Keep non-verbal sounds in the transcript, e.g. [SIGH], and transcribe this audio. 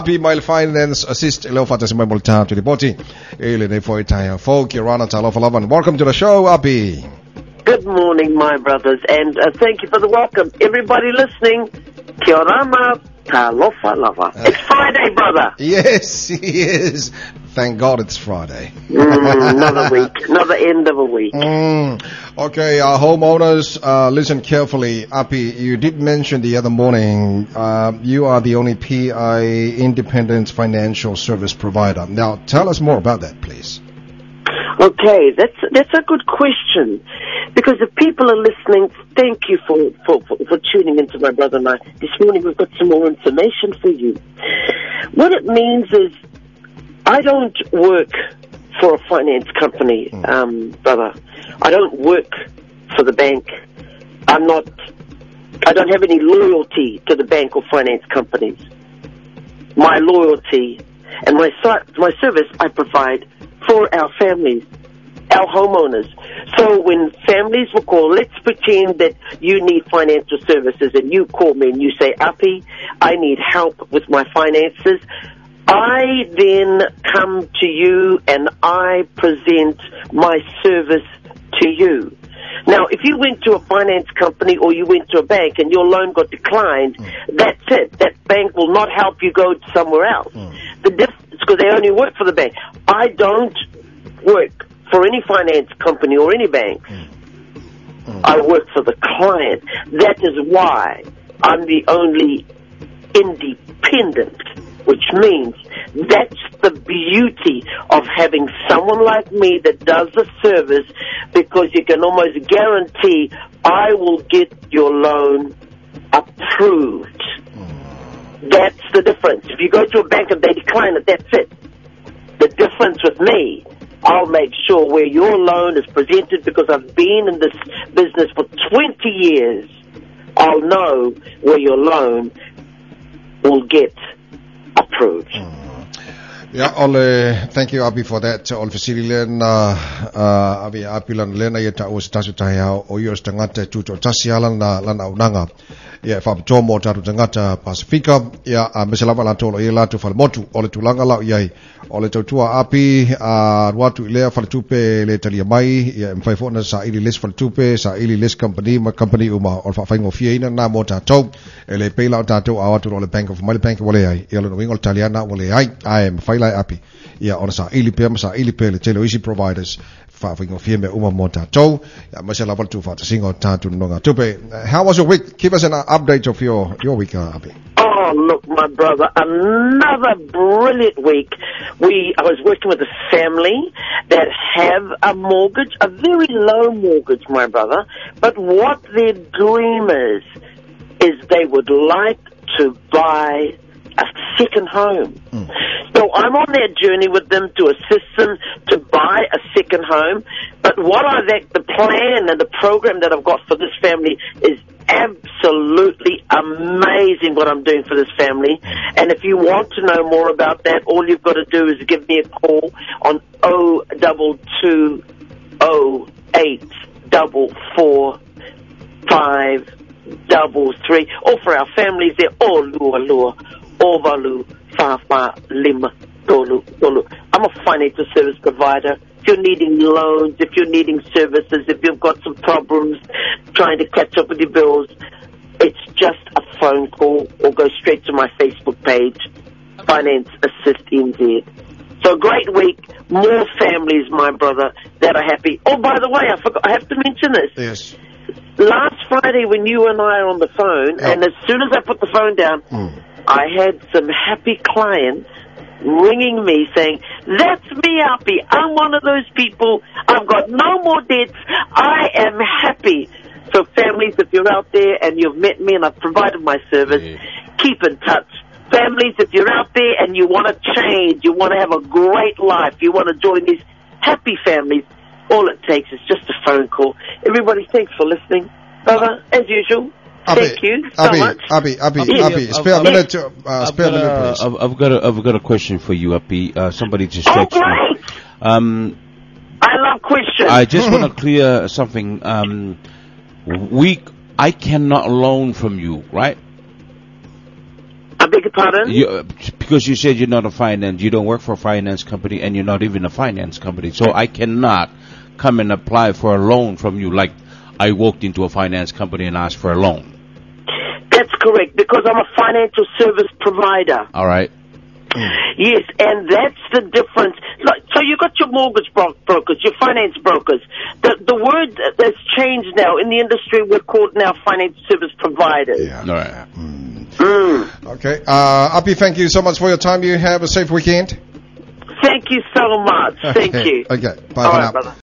Mile Finance Assist ilo fata si Mabel Town to the body. Ile ne foi tai folk Kirana Talofa Lavan. Welcome to the show, Apii. Good morning, my brothers, and uh, thank you for the welcome. Everybody listening, Kia ora talofa lava. It's Friday, brother. [LAUGHS] Yes, yes. Thank God it's Friday. Mm, another [LAUGHS] week, another end of a week. Mm. Okay, uh, homeowners, uh, listen carefully. Apii, you did mention the other morning uh, you are the only PI independent financial service provider. Now, tell us more about that, please. Okay, that's that's a good question because if people are listening, thank you for, for, for, for tuning into my brother and I. This morning we've got some more information for you. What it means is I don't work for a finance company, um, brother. I don't work for the bank. I'm not. I don't have any loyalty to the bank or finance companies. My loyalty and my my service I provide for our families, our homeowners. So when families will call, let's pretend that you need financial services and you call me and you say, Apii, I need help with my finances. I then come to you and I present my service to you. Now, if you went to a finance company or you went to a bank and your loan got declined, hmm. that's it. That bank will not help you go somewhere else. Hmm. The difference, because they only work for the bank. I don't work for any finance company or any bank. Hmm. I work for the client. That is why I'm the only independent, which means that's the beauty of having someone like me that does the service because you can almost guarantee I will get your loan approved. That's the difference. If you go to a bank and they decline it, that's it. The difference with me, I'll make sure where your loan is presented because I've been in this business for 20 years. I'll know where your loan will get approach. Mm-hmm. Ja, all uh, thank you Abi for that. All fisiri lena uh, Abi Abi lena ye ta tasu ta ya o yo to tasi alan na lan au nanga. Ya fa tangata Pacifica ya a uh, mesela bala to ye la tu fal motu ole tu langa la yai. Ole to tua Abi uh, a watu ile fal tupe le talia mai ya mfai fona sa ili les tupe sa ili company ma company uma or fa faingo fie ina na mo ta to ele pe la to a watu Bank of Mali Bank wale ai. Ele no wingo talia na wale lai Apii. Ia, ona sa ili pe, ma sa ili pe le tele easy providers, fa wingo fia me uma mo tātou, ia, ma se la tu fa singo tātou nonga tupe. How was your week? Give us an update of your, your week, uh, Apii. Oh, look, my brother, another brilliant week. We, I was working with a family that have a mortgage, a very low mortgage, my brother, but what their dream is, is they would like to buy a second home. So I'm on that journey with them to assist them to buy a second home. But what I think the plan and the program that I've got for this family is absolutely amazing what I'm doing for this family. And if you want to know more about that, all you've got to do is give me a call on O double two O oh eight double four five double three. Or for our families, they're all lua lua, ovalu, fafa, lima, tolu, tolu. I'm a financial service provider. If you're needing loans, if you're needing services, if you've got some problems trying to catch up with your bills, it's just a phone call or go straight to my Facebook page, Finance Assist NZ. So a great week, more families, my brother, that are happy. Oh, by the way, I forgot, I have to mention this Yes. last Friday when you and I are on the phone, Yeah. and as soon as I put the phone down, hmm. I had some happy clients ringing me saying, "That's me, Alfie. I'm one of those people. I've got no more debts. I am happy." So, families, if you're out there and you've met me and I've provided my service, keep in touch. Families, if you're out there and you want to change, you want to have a great life, you want to join these happy families, all it takes is just a phone call. Everybody, thanks for listening. Brother, as usual, thank you so Abi, much. Abi, Abi, Yeah. Abi, spare a I've- minute, to, uh, I've spare a got, minute, a, please. I've, I've got a, I've got a question for you, Apii. Uh, somebody just Oh, texted me. Um, I love questions. I just want to [LAUGHS] clear something. Um, we, I cannot loan from you, right? I beg beg your pardon? You, uh, because you said you're not a finance, you don't work for a finance company, and you're not even a finance company. So I cannot come and apply for a loan from you like I walked into a finance company and asked for a loan. That's correct, because I'm a financial service provider. All right. Yes, and that's the difference. So you got your mortgage bro- brokers, your finance brokers. The the word has changed now in the industry. We're called now financial service providers. Yeah. All right. Mm. Okay. Uh, Apii, thank you so much for your time. You have a safe weekend. Thank you so much. Thank Okay. [LAUGHS] you. Okay. Bye All for right, now. brother.